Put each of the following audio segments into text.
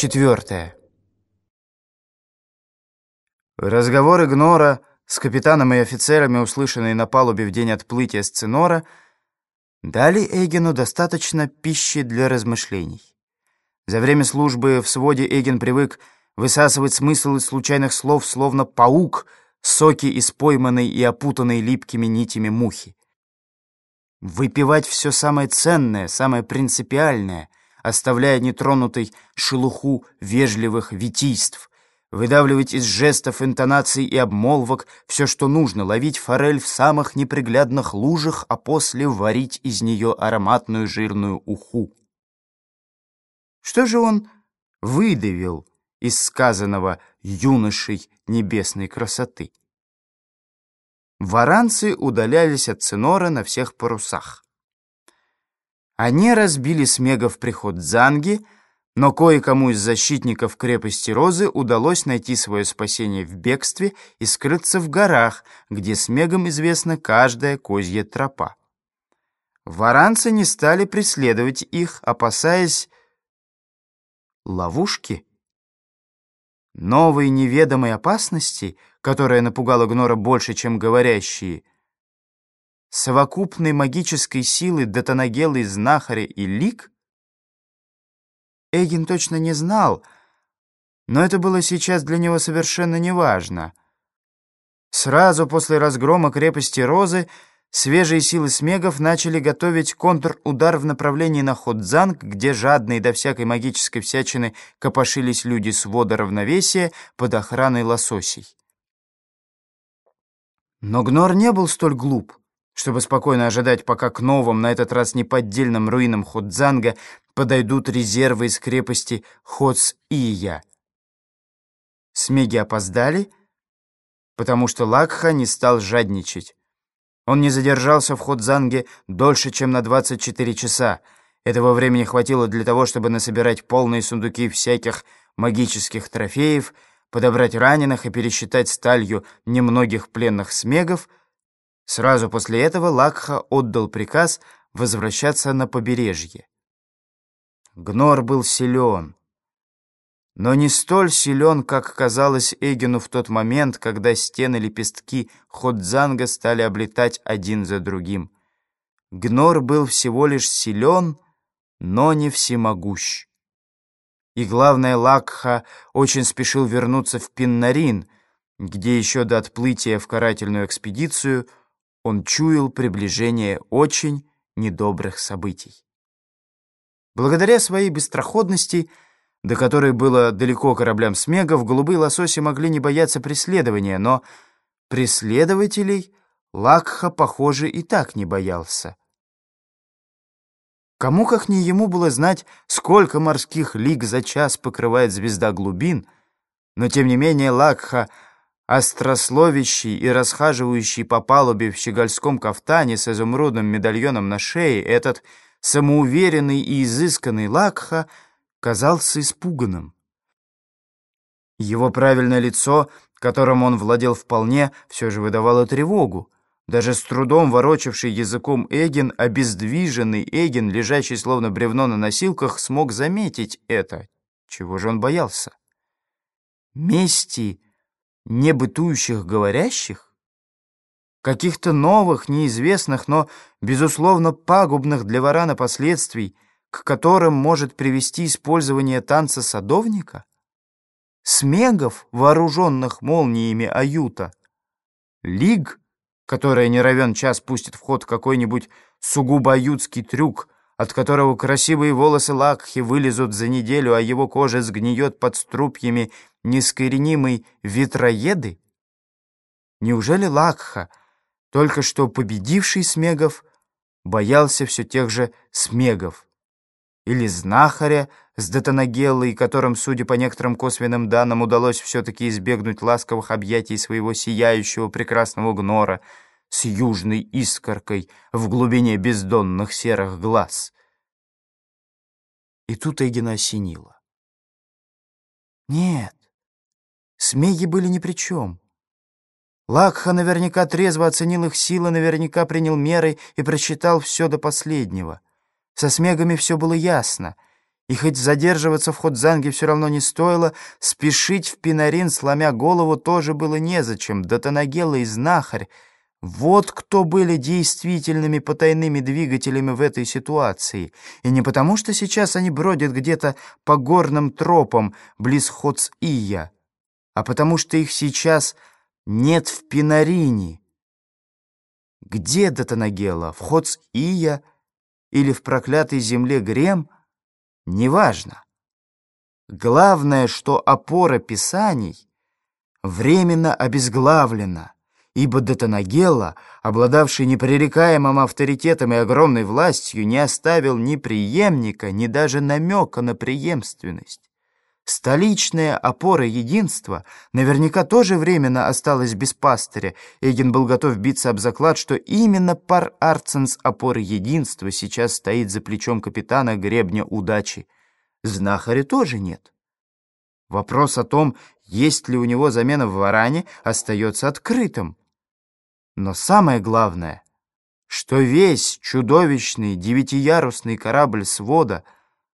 Четвертое. Разговоры Гнора с капитаном и офицерами, услышанные на палубе в день отплытия с Цинора, дали Эгину достаточно пищи для размышлений. За время службы в своде Эгин привык высасывать смысл из случайных слов, словно паук, соки из пойманной и опутанной липкими нитями мухи. Выпивать все самое ценное, самое принципиальное, оставляя нетронутой шелуху вежливых витийств, выдавливать из жестов, интонаций и обмолвок все, что нужно, ловить форель в самых неприглядных лужах, а после варить из нее ароматную жирную уху. Что же он выдавил из сказанного юношей небесной красоты? Варанцы удалялись от Цинора на всех парусах. Они разбили Смегов приход Занги, но кое-кому из защитников крепости Розы удалось найти свое спасение в бегстве и скрыться в горах, где Смегам известна каждая козья тропа. Варанцы не стали преследовать их, опасаясь ловушки. Новой неведомой опасности — которая напугала Гнора больше, чем говорящие. Совокупной магической силы Датанагелы, Знахаря и Лик? Эгин точно не знал, но это было сейчас для него совершенно неважно. Сразу после разгрома крепости Розы свежие силы смегов начали готовить контрудар в направлении на Ходзанг, где жадные до всякой магической всячины копошились люди с вода равновесия под охраной лососей. Но Гнор не был столь глуп, чтобы спокойно ожидать, пока к новым, на этот раз неподдельным руинам Ходзанга подойдут резервы из крепости Хоц-Ия. Смеги опоздали, потому что Лакха не стал жадничать. Он не задержался в Ходзанге дольше, чем на 24 часа. Этого времени хватило для того, чтобы насобирать полные сундуки всяких магических трофеев — подобрать раненых и пересчитать сталью немногих пленных смегов, сразу после этого Лакха отдал приказ возвращаться на побережье. Гнор был силен, но не столь силен, как казалось Эгину в тот момент, когда стены-лепестки Ходзанга стали облетать один за другим. Гнор был всего лишь силен, но не всемогущ. И главное, Лакха очень спешил вернуться в Пиннарин, где еще до отплытия в карательную экспедицию он чуял приближение очень недобрых событий. Благодаря своей быстроходности, до которой было далеко кораблям Смегов, голубые лососи могли не бояться преследования, но преследователей Лакха, похоже, и так не боялся. Кому, как не ему, было знать, сколько морских лиг за час покрывает звезда глубин, но, тем не менее, Лакха, острословящий и расхаживающий по палубе в щегольском кафтане с изумрудным медальоном на шее, этот самоуверенный и изысканный Лакха казался испуганным. Его правильное лицо, которым он владел вполне, все же выдавало тревогу. Даже с трудом ворочавший языком Эгин, обездвиженный Эгин, лежащий словно бревно на носилках, смог заметить это. Чего же он боялся? Мести небытующих говорящих? Каких-то новых, неизвестных, но, безусловно, пагубных для варана последствий, к которым может привести использование танца садовника? Смегов, вооруженных молниями Аюта? Лиг, которая не равен час пустит в ход какой-нибудь сугубо ютский трюк, от которого красивые волосы Лакхи вылезут за неделю, а его кожа сгниет под струпьями неискоренимой ветроеды? Неужели Лакха, только что победивший Смегов, боялся все тех же Смегов? Или знахаря с Датанагеллой, которым, судя по некоторым косвенным данным, удалось все-таки избегнуть ласковых объятий своего сияющего прекрасного гнора с южной искоркой в глубине бездонных серых глаз. И тут Эгина осенила. Нет, смеги были ни при чем. Лакха наверняка трезво оценил их силы, наверняка принял меры и просчитал все до последнего — со смегами все было ясно. И хоть задерживаться в Ходзанге все равно не стоило, спешить в Пинарин, сломя голову, тоже было незачем. Датанагела и знахарь — вот кто были действительными потайными двигателями в этой ситуации. И не потому, что сейчас они бродят где-то по горным тропам близ Ходс-Ия, а потому что их сейчас нет в Пинарине. Где Датанагела? В Ходс-Ия или в проклятой земле Грем — неважно. Главное, что опора писаний временно обезглавлена, ибо Датанагелла, обладавший непререкаемым авторитетом и огромной властью, не оставил ни преемника, ни даже намека на преемственность. Столичная опора единства наверняка тоже временно осталась без пастыря. Эгин был готов биться об заклад, что именно пар Арценс опоры единства сейчас стоит за плечом капитана гребня удачи. Знахаря тоже нет. Вопрос о том, есть ли у него замена в Варане, остается открытым. Но самое главное, что весь чудовищный девятиярусный корабль свода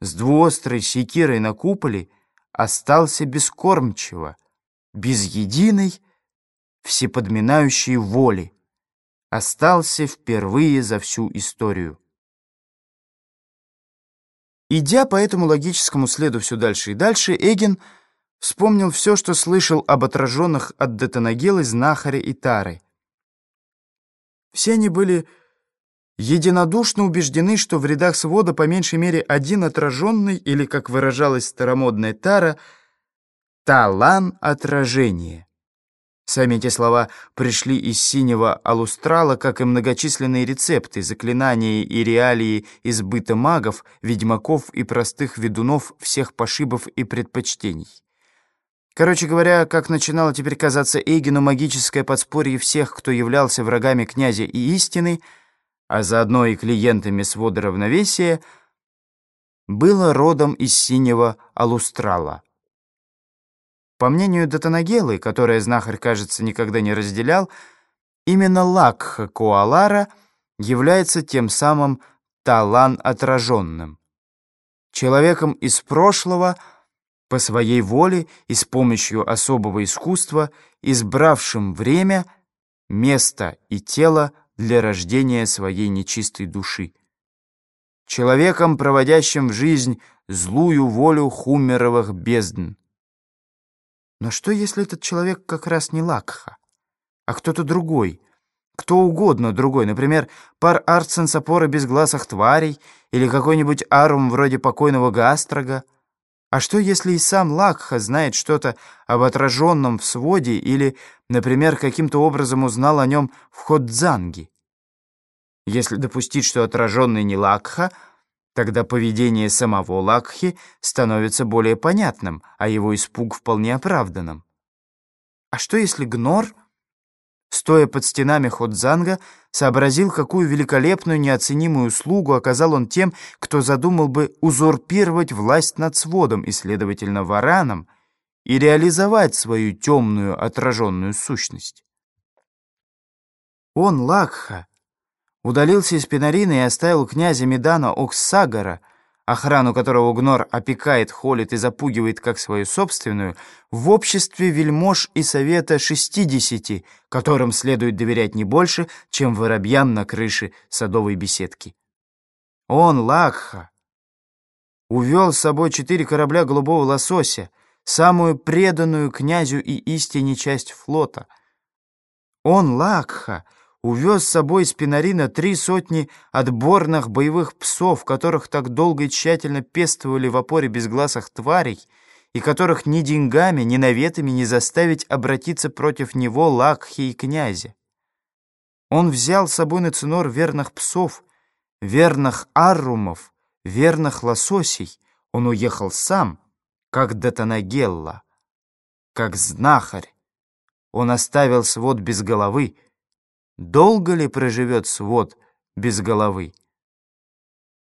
с двуострой секирой на куполе — остался без кормчего, без единой, всеподминающей воли, остался впервые за всю историю. Идя по этому логическому следу все дальше и дальше, Эгин вспомнил все, что слышал об отраженных от Детонагелы, Знахаре и Тары. Все они были единодушно убеждены, что в рядах свода по меньшей мере один отраженный, или, как выражалась старомодная Тара, талан отражения. Сами эти слова пришли из синего алустрала, как и многочисленные рецепты, заклинания и реалии из быта магов, ведьмаков и простых ведунов всех пошибов и предпочтений. Короче говоря, как начинало теперь казаться Эйгену магическое подспорье всех, кто являлся врагами князя и истины — а заодно и клиентами свода равновесия, было родом из синего алустрала. По мнению Датанагелы, которая знахарь, кажется, никогда не разделял, именно Лакха Куалара является тем самым талан отраженным. Человеком из прошлого, по своей воле и с помощью особого искусства, избравшим время, место и тело для рождения своей нечистой души. Человеком, проводящим в жизнь злую волю хумеровых бездн. Но что, если этот человек как раз не Лакха, а кто-то другой, кто угодно другой, например, пар Арцен с опоры безгласых тварей или какой-нибудь арум вроде покойного Гастрога? А что, если и сам Лакха знает что-то об отраженном в своде или, например, каким-то образом узнал о нем в Ходзанге? Если допустить, что отраженный не Лакха, тогда поведение самого Лакхи становится более понятным, а его испуг вполне оправданным. А что если Гнор, стоя под стенами Ходзанга, сообразил, какую великолепную неоценимую услугу оказал он тем, кто задумал бы узурпировать власть над сводом и, следовательно, вараном, и реализовать свою темную отраженную сущность? Он, Лакха, удалился из Пенарина и оставил князя Медана Оксагора, охрану которого Гнор опекает, холит и запугивает как свою собственную, в обществе вельмож и совета шестидесяти, которым следует доверять не больше, чем воробьям на крыше садовой беседки. Он, Лакха, увел с собой четыре корабля голубого лосося, самую преданную князю и истине часть флота. Он, Лакха, увез с собой из Пинарина три сотни отборных боевых псов, которых так долго и тщательно пестовали в опоре безгласых тварей, и которых ни деньгами, ни наветами не заставить обратиться против него Лакхи и князя. Он взял с собой на ценор верных псов, верных аррумов, верных лососей. Он уехал сам, как Датанагелла, как знахарь. Он оставил свод без головы, Долго ли проживет свод без головы?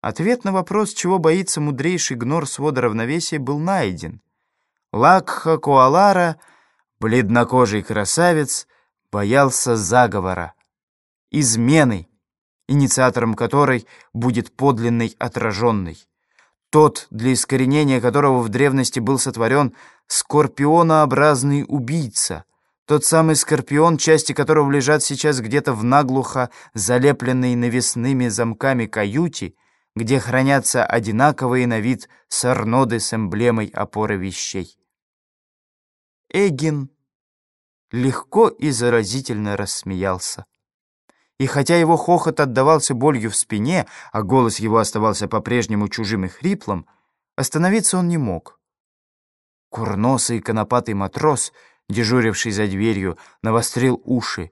Ответ на вопрос, чего боится мудрейший гнор свода равновесия, был найден. Лакха Куалара, бледнокожий красавец, боялся заговора, измены, инициатором которой будет подлинный отраженный. тот, для искоренения которого в древности был сотворен скорпионообразный убийца, тот самый скорпион, части которого лежат сейчас где-то в наглухо залепленной навесными замками каюте, где хранятся одинаковые на вид сорноды с эмблемой опоры вещей. Эгин легко и заразительно рассмеялся. И хотя его хохот отдавался болью в спине, а голос его оставался по-прежнему чужим и хриплым, остановиться он не мог. Курносый конопатый матрос, дежуривший за дверью, навострил уши.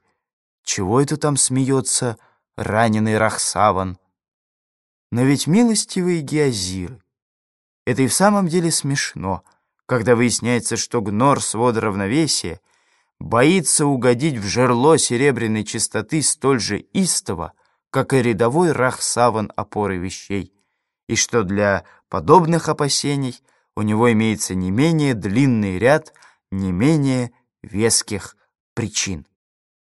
Чего это там смеется раненый Рахсаван? Но ведь милостивые геозиры. Это и в самом деле смешно, когда выясняется, что гнор свода равновесия — боится угодить в жерло серебряной чистоты столь же истово, как и рядовой рахсаван опоры вещей, и что для подобных опасений у него имеется не менее длинный ряд не менее веских причин.